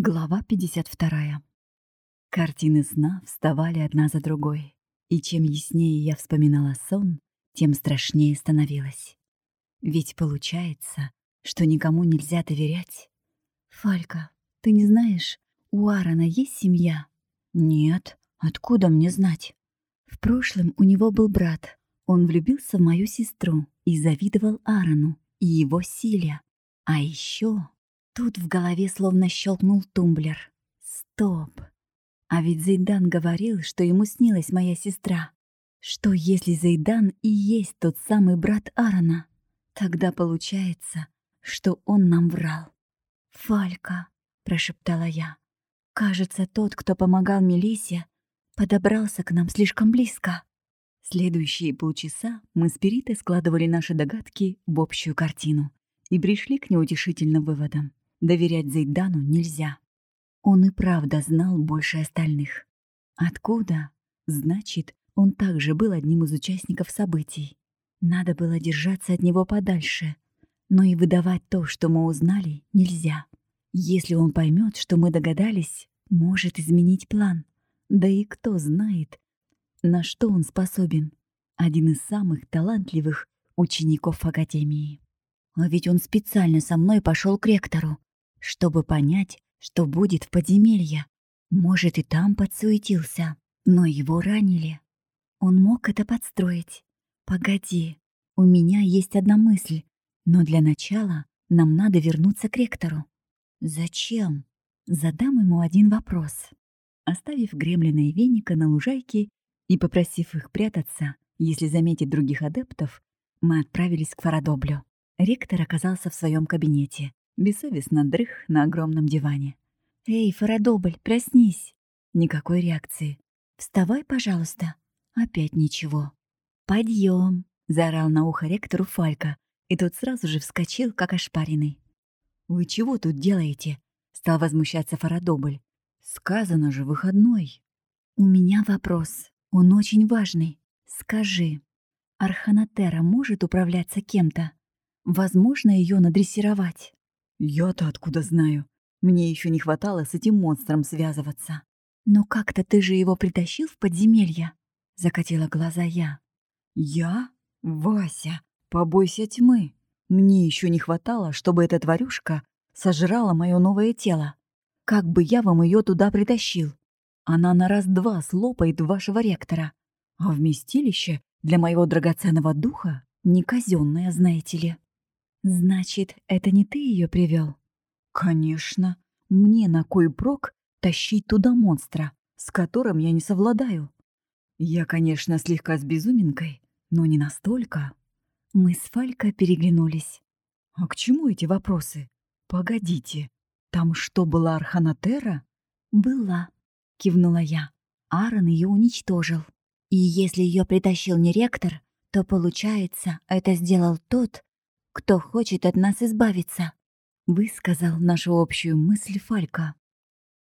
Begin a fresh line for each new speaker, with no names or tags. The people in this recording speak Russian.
Глава 52. Картины сна вставали одна за другой, и чем яснее я вспоминала сон, тем страшнее становилось. Ведь получается, что никому нельзя доверять. «Фалька, ты не знаешь, у Аарона есть семья?» «Нет, откуда мне знать?» В прошлом у него был брат. Он влюбился в мою сестру и завидовал Аарону и его силе. А еще Тут в голове словно щелкнул тумблер. Стоп. А ведь Зайдан говорил, что ему снилась моя сестра. Что если Зайдан и есть тот самый брат Аарона? Тогда получается, что он нам врал. «Фалька», — прошептала я. «Кажется, тот, кто помогал Мелисе, подобрался к нам слишком близко». Следующие полчаса мы с Перитой складывали наши догадки в общую картину и пришли к неутешительным выводам. Доверять Зайдану нельзя. Он и правда знал больше остальных. Откуда? Значит, он также был одним из участников событий. Надо было держаться от него подальше. Но и выдавать то, что мы узнали, нельзя. Если он поймет, что мы догадались, может изменить план. Да и кто знает, на что он способен. Один из самых талантливых учеников Академии. А ведь он специально со мной пошел к ректору чтобы понять, что будет в подземелье. Может, и там подсуетился, но его ранили. Он мог это подстроить. Погоди, у меня есть одна мысль, но для начала нам надо вернуться к ректору. Зачем? Задам ему один вопрос. Оставив гремлина и веника на лужайке и попросив их прятаться, если заметить других адептов, мы отправились к Фарадоблю. Ректор оказался в своем кабинете бессовестно дрых на огромном диване. «Эй, Фарадобль, проснись!» Никакой реакции. «Вставай, пожалуйста!» Опять ничего. «Подъем!» — заорал на ухо ректору Фалька, и тот сразу же вскочил, как ошпаренный. «Вы чего тут делаете?» — стал возмущаться Фарадобль. «Сказано же, выходной!» «У меня вопрос. Он очень важный. Скажи, Арханатера может управляться кем-то? Возможно ее надрессировать?»
«Я-то откуда знаю? Мне еще не хватало с этим монстром связываться».
«Но как-то ты же его притащил в подземелье?» — закатила глаза я.
«Я? Вася, побойся тьмы. Мне еще не хватало, чтобы эта тварюшка сожрала мое новое тело. Как бы я вам ее туда притащил? Она на раз-два слопает вашего ректора. А вместилище для моего драгоценного духа не казенное, знаете ли».
«Значит, это не ты ее привел?
«Конечно. Мне на кой прок тащить туда монстра, с которым я не совладаю? Я, конечно, слегка с безуминкой, но не настолько».
Мы с Фалько переглянулись.
«А к чему эти вопросы? Погодите, там что, была Арханатера?»
«Была», — кивнула я. Аарон ее уничтожил. И если ее притащил не ректор, то, получается, это сделал тот, кто хочет от нас избавиться», — высказал нашу общую мысль Фалька.